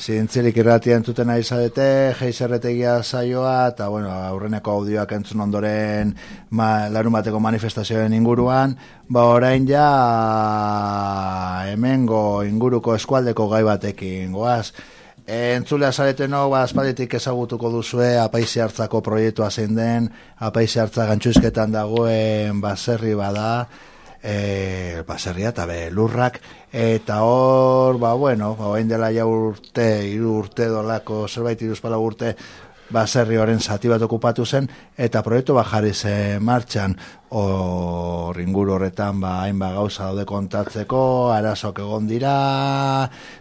Zientzirik irratia entzuten nahi zadete, geizerretegia saioa, eta bueno, aurreneko audioak entzun ondoren ma, larun bateko manifestazioen inguruan, ba orain ja hemengo inguruko eskualdeko gai batekin, goaz. Entzulea zareteno, ba, aspalditik ezagutuko duzue apaisi hartzako proiektua zein den, apaisi hartza gantxuzketan dagoen baserri bada, e, baserria eta be, lurrak, eta hor, ba, bueno, ba, dela ja urte, iru urte dolako, zerbait iruzpala urte, baserri horren zati bat okupatu zen, eta proiektu bat jarri ze martxan, hor inguru horretan, ba, hainba gauza daude kontatzeko, arazok egon dira,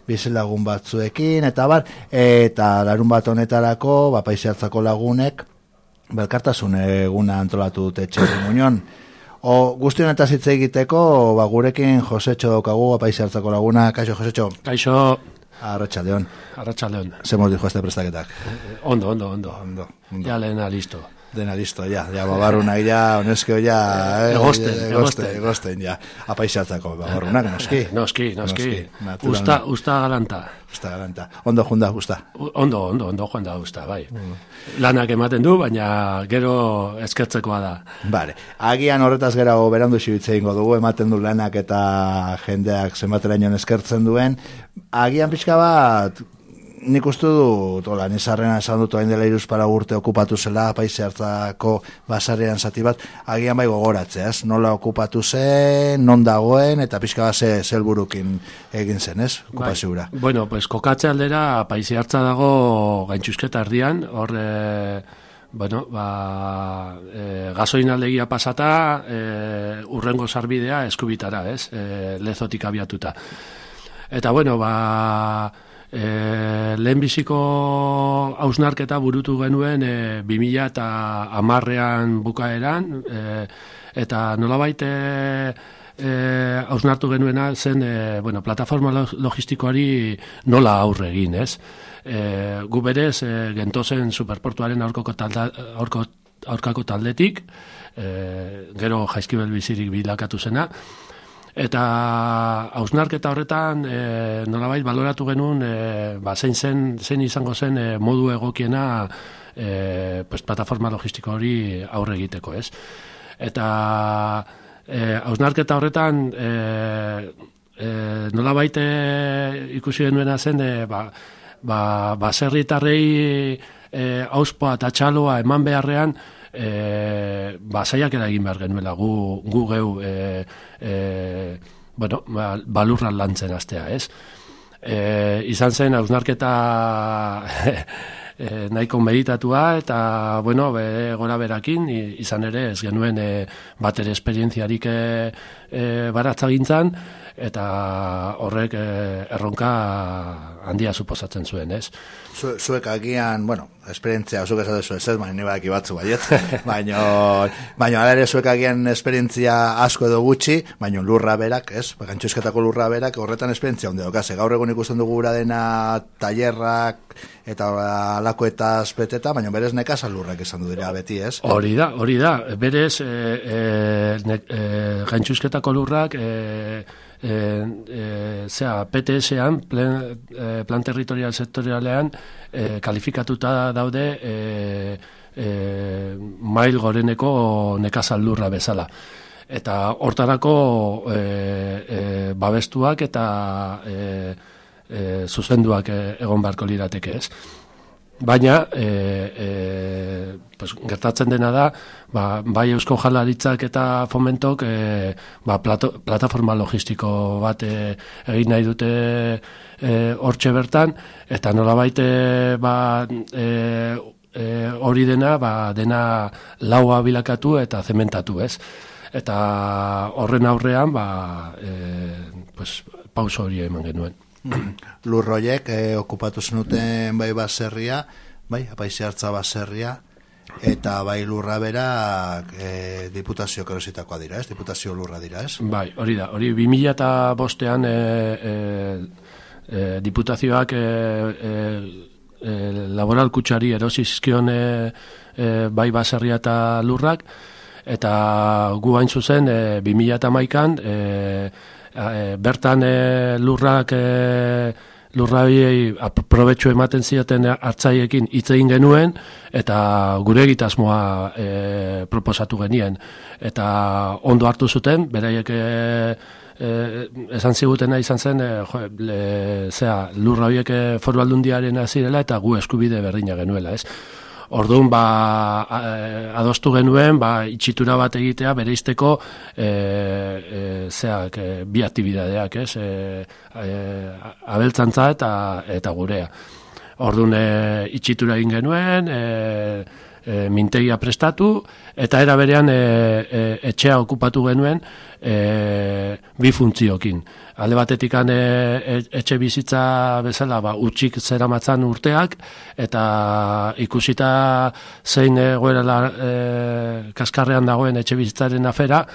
bizilagun batzuekin, eta bar, eta larun bat honetarako, ba, paiziartzako lagunek, belkartasun eguna antolatu dute txerri muñon, O guztion eta zitze egiteko, ba, gurekin Josecho daukagu, apaizi hartzako laguna. Kaixo, Josecho. Kaixo. Arratxaldeon. Arratxaldeon. Zemos dijo este prestaketak. Ondo, ondo, ondo. Ondo. ondo. Ya lehena listo. Dena listo, ya. Ya, babarrunak, ya, onezkeo, ya. Eh, egosten, egosten. Egosten, ya. Apaizatzako, babarrunak, noski. Noski, noski. Usta, usta galanta. Usta galanta. Ondo junda, usta. Ondo, ondo, ondo junda, usta, bai. Mm. Lanak ematen du, baina gero eskertzekoa da. Vale. Agian horretaz gera berandu xibitzea ingo dugu, ematen du lanak eta jendeak zenbateraino eskertzen duen. Agian pixka bat, nik uste du, tola, nizarrena esan dut hain dela iruz para urte okupatu zela, paise hartzako basarrean zati bat, agian bai gogoratzea, ez? Nola okupatu zen, non dagoen, eta pixka bat zelburukin egin zen, ez? Okupazioa. Bai. Bueno, pues kokatze aldera, paise hartza dago gaintxusketa ardian, hor, e, bueno, ba, e, gasoin aldegia pasata, e, urrengo sarbidea eskubitara, ez? E, lezotik abiatuta. Eta, bueno, ba, e, lehenbiziko hausnarketa burutu genuen e, 2000 eta amarrean bukaeran, e, eta nolabait e, e, hausnartu genuena zen e, bueno, plataforma logistikoari nola aurre egin, ez? E, gu berez, e, gentozen superportuaren aurkako, talda, aurko, aurkako taldetik, e, gero jaizkibel bizirik bilakatu zena, Eta hausnarketa horretan e, nolabait baloratu genuen e, ba, zein, zen, zein izango zen e, modu egokiena e, pues, plataforma logistiko hori aurre egiteko, ez? Eta e, hausnarketa horretan e, e, nolabait e, ikusi genuena zen e, ba, ba, ba zerritarrei e, auspoa eta txaloa eman beharrean e, ba, egin behar genuela gu, gu geu e, e, bueno, ba, balurran lantzen astea, ez? E, izan zen, hausnarketa e, nahiko meditatua eta, bueno, be, gora berakin, izan ere, ez genuen e, bat ere esperientziarik e, e, baratzagintzan, eta horrek e, erronka handia suposatzen zuen, ez? zuek agian, bueno, esperientzia, zuek esate zuen, ez, baina nire batzu baiet, baina, baina ala ere zuek agian esperientzia asko edo gutxi, baina lurra berak, ez, bakantxuzketako lurra berak, horretan esperientzia onde dokase, gaur egun ikusten dugu gura dena taierrak, eta alako eta azpeteta, baina berez nekasa lurrak esan du dira beti, ez? Hori da, hori da, berez, e, e, e, lurrak, e, e, e, zera, PTS-ean, plan, e, plan territorial sektorialean, e, kalifikatuta daude e, e, mail goreneko nekazaldurra bezala. Eta hortarako e, e, babestuak eta e, e, zuzenduak egon beharko lirateke ez. Baina, e, e, pues, gertatzen dena da, ba, bai eusko jalaritzak eta fomentok e, ba, plato, plataforma logistiko bat e, egin nahi dute e, hortxe bertan, eta nola baite ba, e, e, hori dena, ba, dena laua bilakatu eta zementatu, ez? Eta horren aurrean, ba, e, pues, pauso hori eman genuen. lurroiek eh, okupatu zenuten bai baserria, bai, apaisi hartza baserria, eta bai lurra bera eh, diputazio kerositakoa dira, ez? Diputazio lurra dira, ez? Bai, hori da, hori 2000 eta bostean eh, eh, eh, diputazioak eh, eh, laboral kutsari erosizkion eh, eh, bai baserria eta lurrak, eta gu hain zuzen eh, 2000 eta maikan, eh, e, bertan e, lurrak e, lurrabiei aprobetxu ematen ziaten hartzaiekin hitz egin genuen eta gure egitasmoa e, proposatu genien. Eta ondo hartu zuten beraiek e, e, esan zigutena izan zen e, jo, le, zera, lurrabiek e, foru aldundiaren azirela eta gu eskubide berdina genuela ez Orduan ba, adostu genuen ba, itxitura bat egitea bere izteko e, zeak, e, bi aktibidadeak, ez? E, e, abeltzantza eta, eta gurea. Orduan e, itxitura egin genuen, e, e, mintegia prestatu, eta era berean e, e, etxea okupatu genuen e, bi funtziokin. Alde batetik e, e, etxe bizitza bezala ba, utxik zera matzan urteak, eta ikusita zein egoera e, kaskarrean dagoen etxe bizitzaren afera,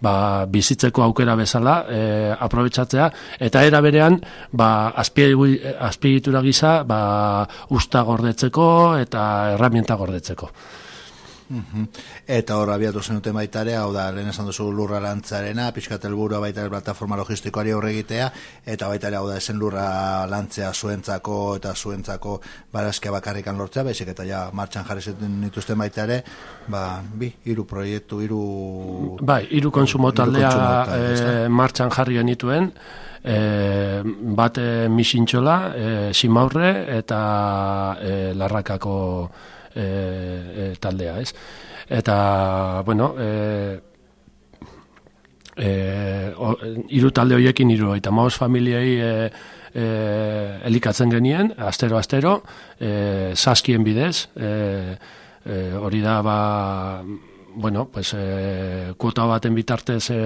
ba, bizitzeko aukera bezala e, aprobetsatzea, eta era berean ba, azpiegitura gisa ba, usta gordetzeko eta herramienta gordetzeko. Eta hor abiatu zenute baitare, hau da, lehen esan duzu lurra lantzarena, pixkat elburua baita plataforma logistikoari horre egitea, eta baita hau da, esen lurra lantzea zuentzako eta zuentzako barazkia bakarrikan lortzea, baizik eta ja martxan jarri zuten dituzten baita ere, ba, bi, iru proiektu, iru... Bai, iru konsumo taldea e, martxan jarri genituen, e, bat e, misintxola, e, simaurre eta e, larrakako e, taldea, ez? Eta, bueno, e, e, o, iru talde horiekin iru, eta maoz familiai e, e, elikatzen genien, astero-astero, e, saskien bidez, e, e, hori da, ba, bueno, pues, e, kuota baten bitartez e,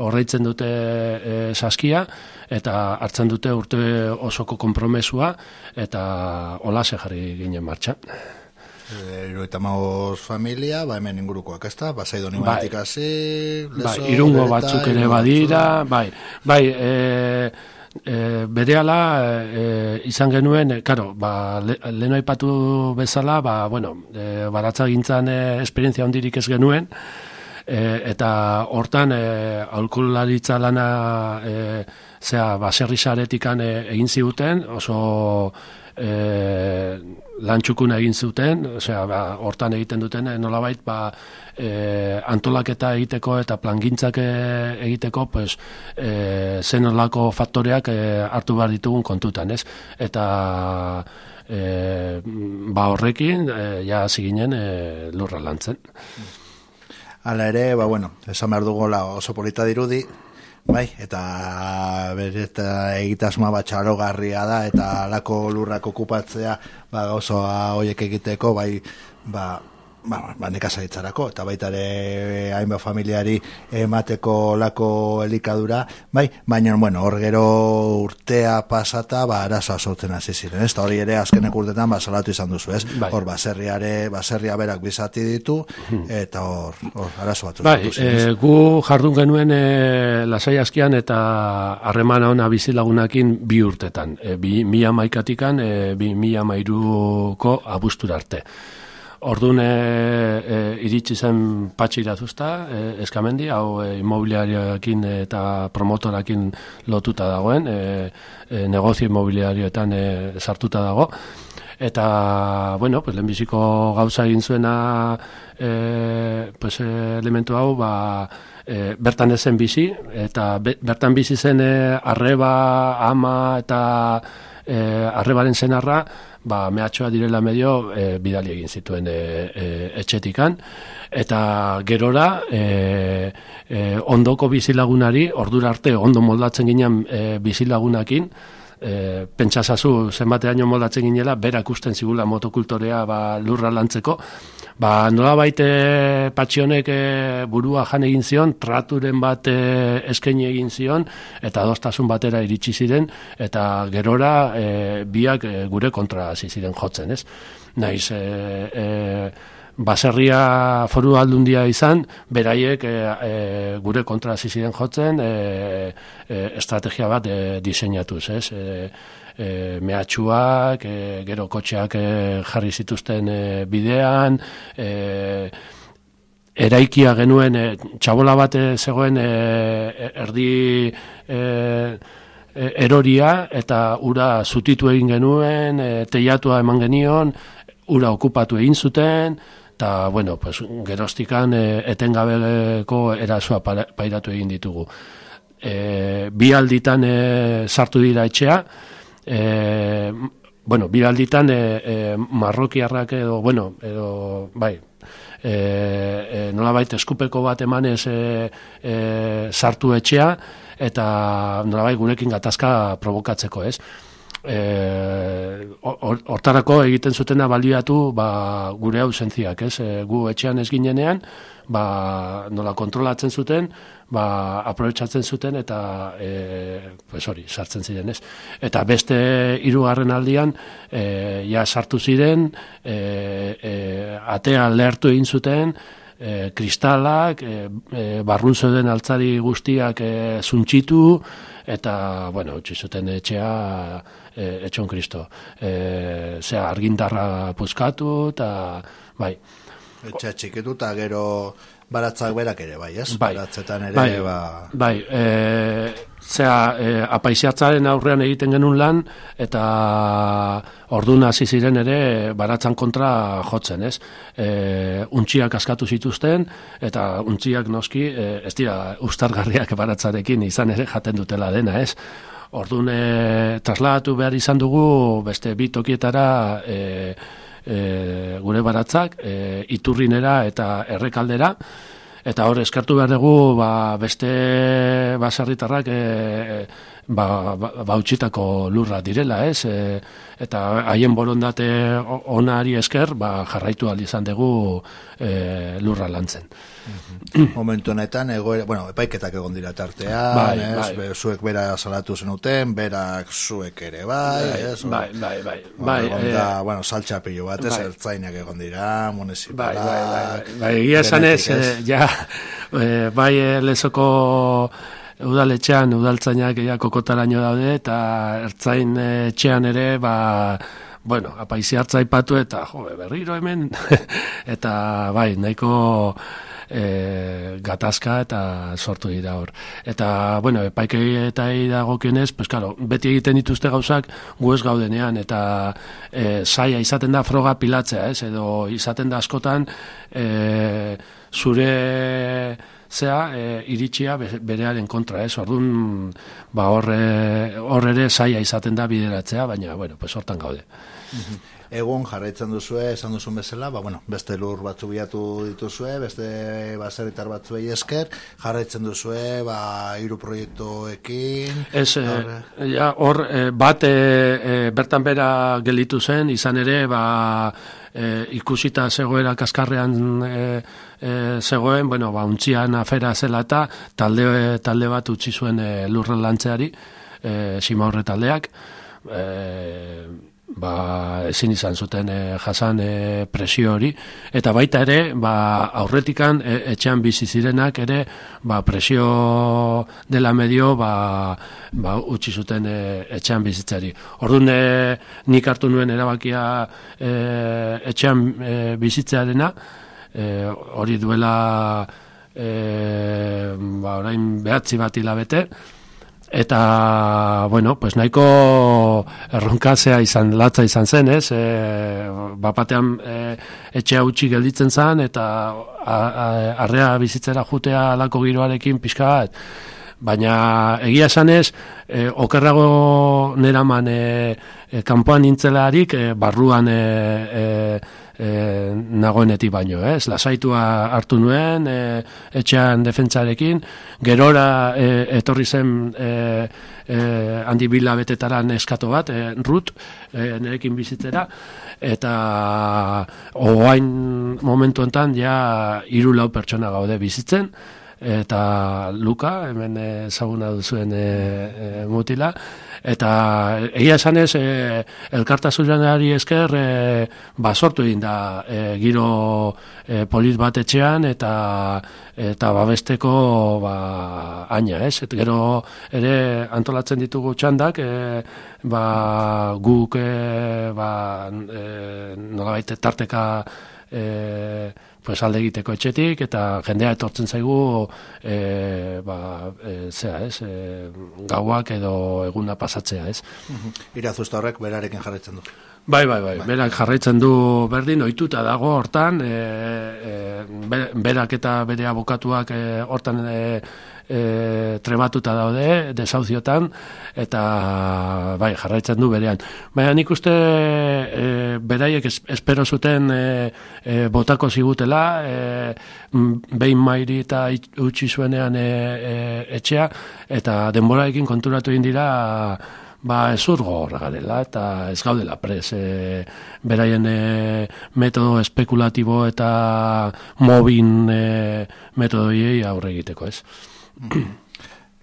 horreitzen dute e, saskia, eta hartzen dute urte osoko konpromesua, eta hola jarri ginen martxan. Ero eta maoz familia, ba hemen ingurukoak ez da, ba zaido ni bai. bai, irungo batzuk ere badira, bai, bai, e, e, bere ala e, izan genuen, karo, ba, le, leno aipatu bezala, ba, bueno, e, baratza gintzan e, esperientzia ondirik ez genuen, e, eta hortan e, aulkularitza lana e, zera, baserri saretikan e, egin ziguten, oso e, lantxukuna egin zuten, osea, ba, hortan egiten duten, e, nolabait, ba, e, antolaketa egiteko eta plangintzak e, egiteko, pues, e, zen olako faktoreak e, hartu behar ditugun kontutan, ez? Eta e, ba horrekin, e, ja ziginen e, lurra lantzen. Hala ere, ba, bueno, esan behar dugu oso polita dirudi, Bai, eta bere eta egitasmoa bat txarogarria da, eta alako lurrak okupatzea, ba, oso hoiek egiteko, bai, ba, ba, ba nekazaritzarako, eta baita ere hainba familiari emateko lako elikadura, bai, baina, bueno, hor gero urtea pasata, ba, arazoa sortzen hasi ziren, ez, hori ere azkenek urtetan, ba, salatu izan duzu, ez, bai. hor, baserriare, baserria berak bizati ditu, eta hor, hor arazo bat bai, e, gu jardun genuen e, lasai askian eta harremana ona bizilagunakin bi urtetan, e, bi, mila maikatikan, e, bi mila mairuko abustur arte. Orduan e, iritsi zen patxi irazuzta, e, eskamendi, hau e, immobiliarioekin eta promotorakin lotuta dagoen, e, e, negozio immobiliarioetan e, sartuta dago. Eta, bueno, pues, lehenbiziko gauza egin zuena e, pues, elementu hau, ba, e, bertan ezen bizi, eta bertan bizi zen e, arreba, ama eta e, arrebaren zenarra, ba, mehatxoa direla medio e, bidali egin zituen e, e, etxetikan, eta gerora e, e, ondoko bizilagunari, ordura arte ondo moldatzen ginen e, bizilagunakin, e, pentsasazu zenbateaino moldatzen ginela, berak usten zigula motokultorea ba, lurra lantzeko, ba, nola baite patxionek e, burua jan egin zion, traturen bat e, eskaini egin zion, eta adostasun batera iritsi ziren, eta gerora e, biak e, gure kontra hasi ziren jotzen, ez? Naiz, e, e, baserria foru aldundia izan, beraiek e, e, gure kontra hasi ziren jotzen, e, e, estrategia bat e, diseinatuz, ez? E, e, mehatxuak, e, gero kotxeak e, jarri zituzten e, bidean, e, eraikia genuen, e, txabola bat zegoen e, erdi... E, e, eroria eta ura zutitu egin genuen, e, teiatua eman genion, ura okupatu egin zuten, eta, bueno, pues, gerostikan e, etengabeko erasoa pairatu egin ditugu. E, bi alditan e, sartu dira etxea, e, bueno, bi alditan e, e, marrokiarrak edo, bueno, edo, bai, e, e, nola baita eskupeko bat emanez e, e, sartu etxea, eta nola gurekin gatazka provokatzeko, ez? e, hortarako egiten zutena baliatu ba, gure ausentziak, ez? E, gu etxean ez ginenean, ba, nola kontrolatzen zuten, ba, aprobetsatzen zuten eta e, pues hori, sartzen ziren, ez? Eta beste hirugarren aldian, e, ja sartu ziren, e, e, atea lehertu egin zuten, e, kristalak, e, e, barrun den altzari guztiak e, zuntxitu, eta, bueno, utzi zuten etxea, e, etxon kristo. E, zea, argindarra puzkatu, eta, bai. Etxea txikitu, eta gero baratzak berak ere, bai, ez? Bai, Baratzetan ere, bai, ba... Bai, e, zea, e, apaisiatzaren aurrean egiten genuen lan, eta orduan hasi ziren ere baratzan kontra jotzen, ez? E, untxiak askatu zituzten, eta untxiak noski, e, ez dira, ustargarriak baratzarekin izan ere jaten dutela dena, ez? Orduan e, trasladatu behar izan dugu beste bi tokietara e, e, gure baratzak, e, iturrinera eta errekaldera, eta hor eskartu behar dugu ba, beste basarritarrak e, ba, ba, ba lurra direla, ez? E, eta haien borondate onari esker, ba, jarraitu izan dugu e, lurra lantzen. Momentu honetan, egoera, bueno, epaiketak egon dira tartean, bai, bai. Zuek bera salatu zenuten, berak zuek ere, bai, bai, ez? Bai, bai, bai. bai, bai da, eh, bueno, saltxapillo bat, ez, bai. ertzainak egon dira, municipalak. Bai, bai, bai, bai, bai, egia esan ez, eh, ja, eh, bai, eh, lezoko udaletxean, udaltzainak ja, kokotaraino daude, eta ertzain etxean ere, ba, bueno, apaizi hartza ipatu eta, jo, berriro hemen, eta, bai, nahiko, e, gatazka eta sortu dira hor. Eta, bueno, epaikei eta dagokionez, pues claro, beti egiten dituzte gauzak gu ez gaudenean, eta e, saia izaten da froga pilatzea, ez, edo izaten da askotan e, zure zea e, iritsia berearen kontra, ez, orduan ba, horre, horre ere saia izaten da bideratzea, baina, bueno, pues hortan gaude. Mhm egun jarraitzen duzue, esan duzun bezala, ba, bueno, beste lur batzu bilatu dituzue, beste baseritar batzuei esker, jarraitzen duzue, ba, hiru proiektuekin. Ez, eh, ja, hor, eh, bat e, bertan bera gelitu zen, izan ere, ba, e, ikusita zegoera kaskarrean e, e, zegoen, bueno, ba, untzian afera zela eta talde, talde bat utzi zuen e, lurren lantzeari, e, sima horre taldeak, e, ba, ezin izan zuten e, jasan e, presio hori. Eta baita ere ba, aurretikan e, etxean bizi zirenak ere ba, presio dela medio ba, ba, utzi zuten e, etxean bizitzari. Orduan e, nik hartu nuen erabakia e, etxean e, bizitzearena. E, hori duela e, ba, orain behatzi bat hilabete eta bueno, pues nahiko erronkazea izan latza izan zen, ez? E, bapatean e, etxea utzi gelditzen zen eta arrea bizitzera jutea alako giroarekin pixka bat. Baina egia esanez, e, okerrago neraman e, e, kanpoan nintzelarik, e, barruan e, e, e, nagoenetik baino, ez? Lasaitua hartu nuen, e, etxean defentsarekin, gerora e, etorri zen e, e, handi bila betetaran eskato bat, e, rut, e, nerekin bizitzera, eta oain momentu enten ja iru lau pertsona gaude bizitzen, eta Luka, hemen ezaguna duzuen e, e, mutila, eta egia esan ez, e, elkartasunari esker e, ba, sortu egin da e, giro e, polit bat etxean, eta eta babesteko ba, aina, ez? Et gero ere antolatzen ditugu txandak, e, ba, guk e, ba, e, nolabait tarteka e, pues alde egiteko etxetik, eta jendea etortzen zaigu, e, ba, e, zera, ez, e, gauak edo eguna pasatzea, ez. Irazuzta horrek berarekin jarretzen du. Bai, bai, bai, berak jarraitzen du berdin, ohituta dago hortan, e, e, berak eta bere abokatuak e, hortan e, e, trebatuta daude, desauziotan, eta bai, jarraitzen du berean. Baina nik uste e, beraiek espero zuten e, e, botako zigutela, e, behin mairi eta utzi zuenean e, e, etxea, eta denboraekin konturatu indira, ba ez urgo garela eta ez gaudela pres e, beraien e, metodo espekulatibo eta mobin e, metodoi aurre egiteko ez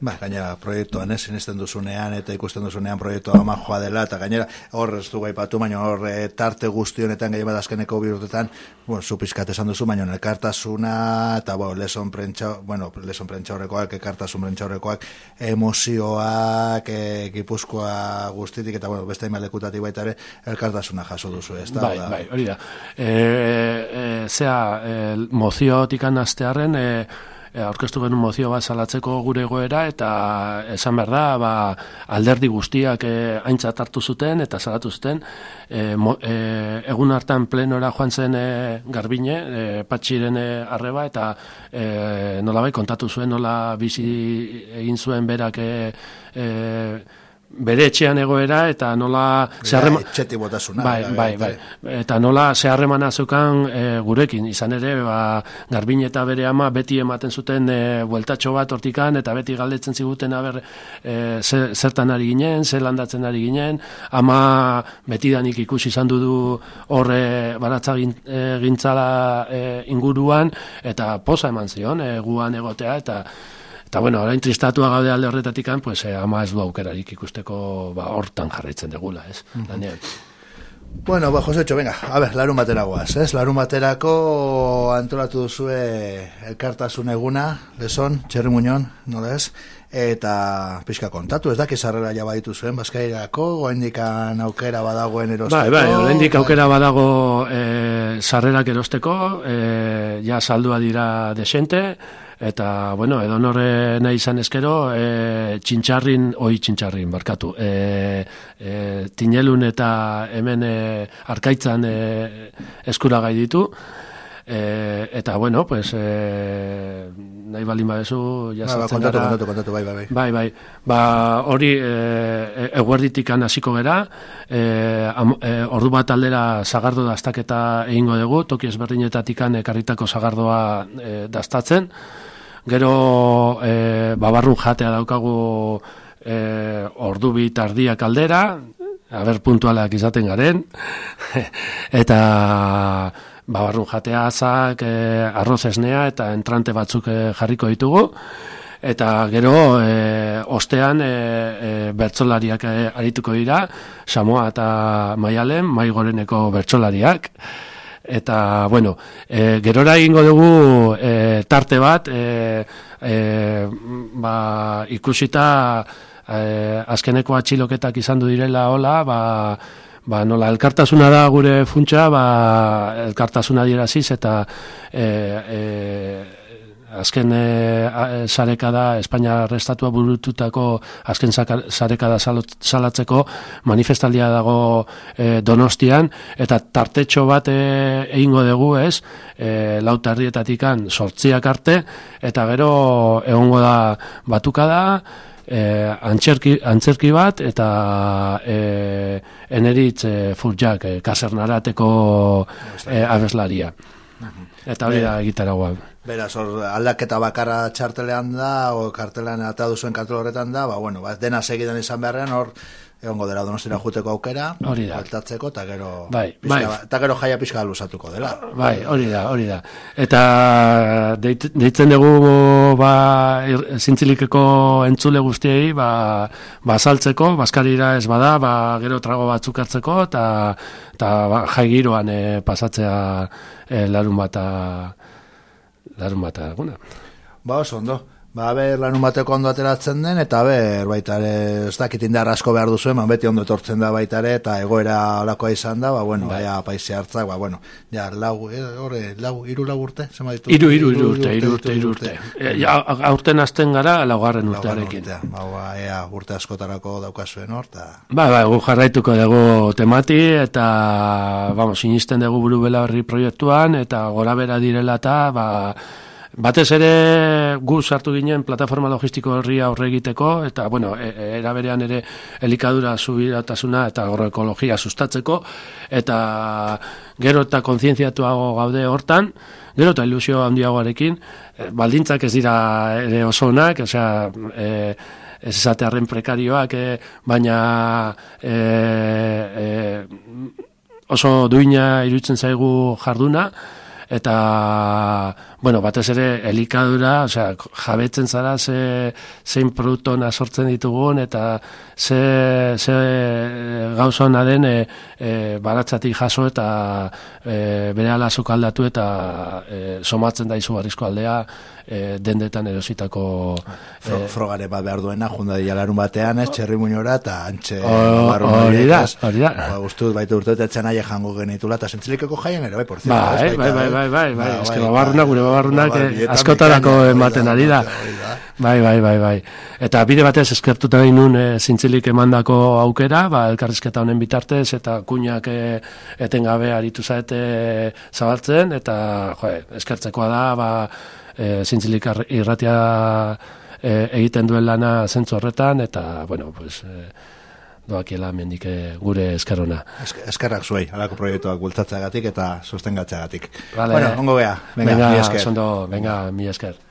Ba, gainera, proiektuan, ez, sinisten duzunean, eta ikusten duzunean proiektua ama joa dela, eta gainera, hor ez du gaipatu, baina hor e, tarte guzti honetan gehi bat azkeneko bi urtetan, bueno, zupiskat esan duzu, baina elkartasuna, eta bo, leson prentsa, bueno, leson ekartasun prentsa horrekoak, emozioak, e, gipuzkoa guztitik, eta bueno, beste imalekutatik baita ere, elkartasuna jaso duzu, ez da? Bai, bai, hori da. E, e, zea, e, moziotik anaztearen, e, aurkeztu genuen mozio bat salatzeko gure goera eta esan behar da ba, alderdi guztiak e, aintzat hartu zuten eta salatu zuten. E, e, egun hartan plenora joan zen e, garbine e, patxiren e, arreba eta e, nola bai kontatu zuen nola bizi egin zuen berak e, e, bere etxean egoera eta nola zeharrema etxeti botasuna bai, bai, bai, eta nola zeharremana zeukan e, gurekin. Izan ere ba, garbin eta bere ama beti ematen zuten e, bueltatxo bat hortikan eta beti galdetzen ziguten aber e, zertan ari ginen zer landatzen ari ginen. Ama beti danik ikusi izan du horre baratza gintzala e, inguruan eta posa eman zion e, guan egotea eta Eta bueno, orain tristatua gaude alde horretatik pues, eh, ama ez du aukerarik ikusteko ba, hortan jarraitzen degula, ez? Mm -hmm. Bueno, ba, Jose venga, a ver, larun batera guaz, ez? Larun baterako antolatu duzue elkartasun eguna, leson, txerri muñon, nola ez? Eta pixka kontatu, ez daki sarrera ja baditu zuen, bazkairako, goendikan aukera badagoen erosteko. Bai, bai, goendik aukera badago e, sarrerak erosteko, e, ja saldua dira desente, eta bueno, edo norre nahi izan eskero, e, txintxarrin, oi txintxarrin, barkatu, e, e, tinelun eta hemen e, arkaitzan e, eskura gai ditu, e, eta bueno, pues, e, nahi baldin badezu, ja ba, ba, kontatu, kontatu, kontatu, bai, bai, bai. Bai, bai, ba, hori e, eguerditik hasiko gera, e, e, ordu bat aldera zagardo daztaketa egingo dugu, toki ezberdinetatik ekarritako zagardoa e, daztatzen, Gero e, babarrun jatea daukagu e, ordu bi tardiak aldera, haber puntualak izaten garen, eta babarrun jatea azak, e, arroz esnea eta entrante batzuk e, jarriko ditugu, eta gero e, ostean e, e, bertsolariak e, arituko dira, Samoa eta Maialen, Maigoreneko bertsolariak, eta bueno, e, gerora egingo dugu e, tarte bat e, e, ba, ikusita e, azkeneko atxiloketak izan du direla hola, ba, ba, nola elkartasuna da gure funtsa, ba, elkartasuna diraziz eta e, e, azken e, sarekada Espainia restatua burututako azken sarekada salatzeko manifestaldia dago e, Donostian eta tartetxo bat e, egingo dugu, ez? E, lautarrietatikan sortziak arte eta gero egongo da batuka da e, antzerki, antzerki bat eta e, eneritz e, furjak e, kasernarateko e, abeslaria. Eta hori da egitaragoa. Beraz, hor, aldaketa bakarra txartelean da, o kartelean eta duzuen kartel horretan da, ba, bueno, ba, dena segidan izan beharrean, hor, egongo dela donostira juteko aukera, hori da. Altatzeko, eta gero, bai, bai. eta gero jaia pixka alusatuko dela. Bai, hori da, hori da. Eta deitzen dugu, ba, zintzilikeko entzule guztiei, ba, ba saltzeko, baskarira ez bada, ba, gero trago batzuk hartzeko, eta, eta ba, jai giroan e, pasatzea e, larun bata, larun bata, Ba, oso, ondo. Ba, ber, lanun bateko ondo ateratzen den, eta ber, baita ere, ez dakit indar asko behar duzu, eman beti ondo etortzen da baita ere, eta egoera alakoa izan da, ba, bueno, bai. ja, paise hartzak, ba, bueno, ja, lau, eh, horre, lau, iru lau urte, zema ditu? Iru, iru, iru urte, iru urte, iru urte. E, ja, aurten azten gara, laugarren urtearekin. Urtea, ba, ba, ea, urte askotarako daukazuen hor, eta... Ba, ba, gu jarraituko dugu temati, eta, vamos, sinisten dugu buru bela horri proiektuan, eta gora bera direla eta, ba, Batez ere gu sartu ginen plataforma logistiko horri aurre egiteko eta bueno, e, e, era berean ere elikadura subiratasuna eta agroekologia sustatzeko eta gero eta kontzientziatuago gaude hortan, gero eta ilusio handiagoarekin, e, baldintzak ez dira ere oso onak, osea, e, ez esatearen prekarioak, e, baina e, e, oso duina irutzen zaigu jarduna, eta bueno, batez ere elikadura, osea, jabetzen zara ze zein produktu sortzen ditugun eta ze ze gauza ona den e, e, baratzatik jaso eta e, berehala sukaldatu eta e, somatzen da izugarrizko aldea e, dendetan erositako Fro, e, frogare bat behar duena junda dialarun batean ez txerri muñora eta antxe hori da, hori da. Ba, guztut baitu urtetetzen aia jango genitula eta zentzilikeko jaien ere bai, por cierto bai, bai, bai, bai, bai, bai, bai, babarruna, gure babarruna eh, askotarako ematen ari da. bai, bai, bai, bai. Eta bide batez eskertuta egin nun e, zintzilik emandako aukera, ba, elkarrizketa honen bitartez eta kuñak e, etengabe aritu zaete zabaltzen eta jo, eskertzekoa da ba, e, zintzilik irratia e, egiten duen lana zentzu horretan, eta, bueno, pues, e, doakiela mendik gure eskarona. Eskarrak zuei, alako proiektuak bultatzagatik eta sostengatzagatik. Vale. Bueno, ongo gea. Venga, venga, mi esker. Venga, mi esker.